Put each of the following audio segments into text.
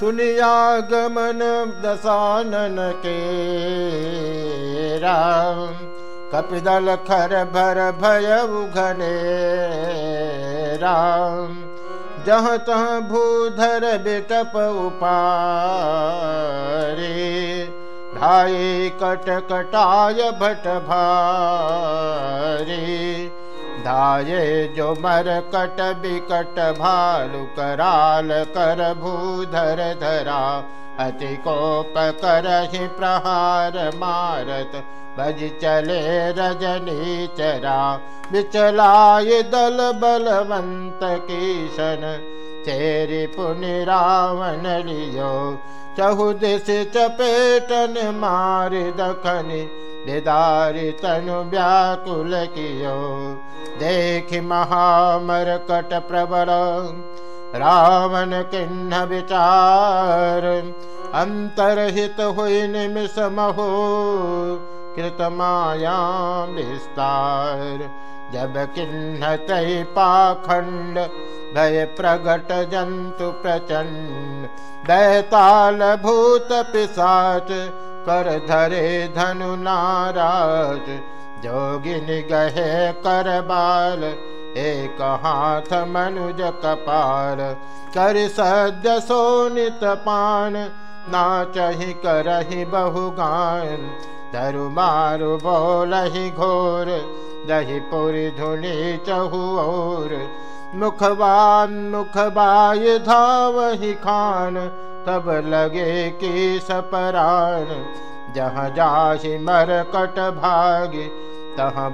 सुनियागमन के राम कपिदल खर भर भय उघने राम जहाँ तहाँ भूधर बिटप उपारे। धाये कट कटाय भट भारे धाये जो मर कट बिकट भालु कराल कर भूधर धरा। अति कोप करहि प्रहार मारत बज चले रजनी चरा बिचलाय दल बलवंत किशन, चेरी पुनि रावण लियो। चहुदिस चपेटन मार दखनि बेदारी तनु व्याकुल कियो देख महामर कट प्रबल रावण किन्न विचार अंतरहित हुई निमिष महो कृत माया विस्तार। जब किन्न तय पाखंड भय प्रगट जंतु प्रचंड दैताल भूत पिशाच कर धरे धनु नाराज़, जोगिन गहे कर बाल, एक हाथ मनुज कपाल। कर सद्य सोनित पान नाचहि करहि बहुगान धरु मारु बोलहि घोर, दही पुरी धुनि चहु और मुखवान मुखबाय धावहि खान तब लगे कि सपरान जहाँ जाहि मर कट भागी तह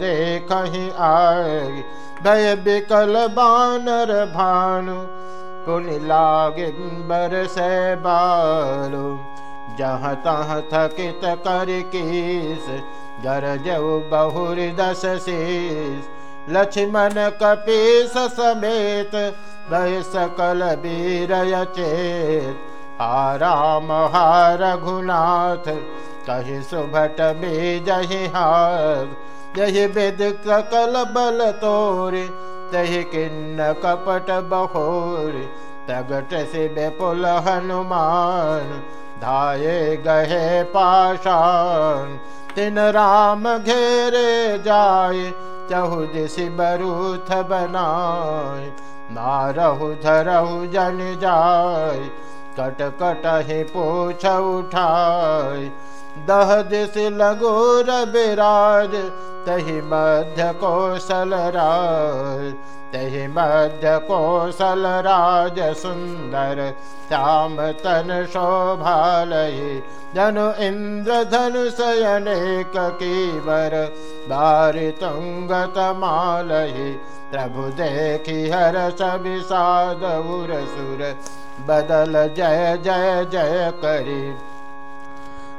देख आय भय बिकल बानर भानु पुनि लागे बर से बालू। जहाँ तह थकित कर किस बहुर दस शीस लक्ष्मण कपीस समेत भय सकल वीर चेत आराम हा रघुनाथ, कही सुभट में जही हाथ यही वेद सकल बल तोरे तही किन्न कपट बहोर। तगट से बेपुल हनुमान, धाये गहे पाषाण। तिन राम घेरे जाए चहु दिशि बरूथ बनाय नारहु धरहु जन जाय कट कट ही पोछ उठाय दह दिस लगो रविराज तही मध्य कौशल राज तही मध्य कौशल राज सुंदर श्याम तन शोभालय, जनु इंद्र धनु सयनेक कीवर बारि तुंगत मालय प्रभु देखि हर सभी साधुर सुर बदल जय जय जय करी।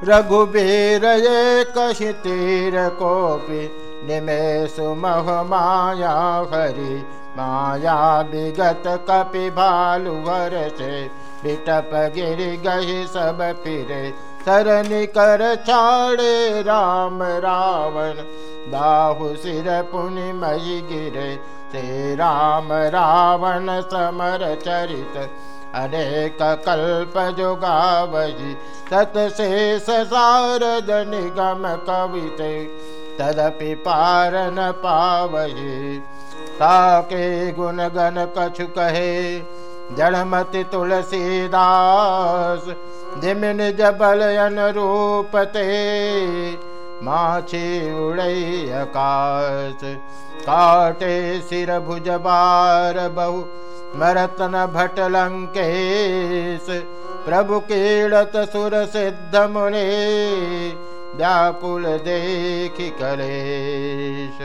रघुबीर ये कही तीर कोपी निमेशु मह माया हरि माया विगत कपि भालु हर से बिटप गिर गही सब फिरे। सरनि कर छाड़े राम रावण, बाहु सिर पुनि मई गिरे। से राम रावण समर चरित, अनेक कल्प जोगावही। तत शेष सारद निगम कविते, तदपि पार न पावही। ताके गुण गण कछु कहे जड़मति तुलसीदास जिमिन जबल अनुरूपते माछी उड़ई आकाश काटे सिर भुज बार बहु मरतन भट लंकेश प्रभु कीड़त सुर सिद्ध मुनि व्याकुल देखि कलेश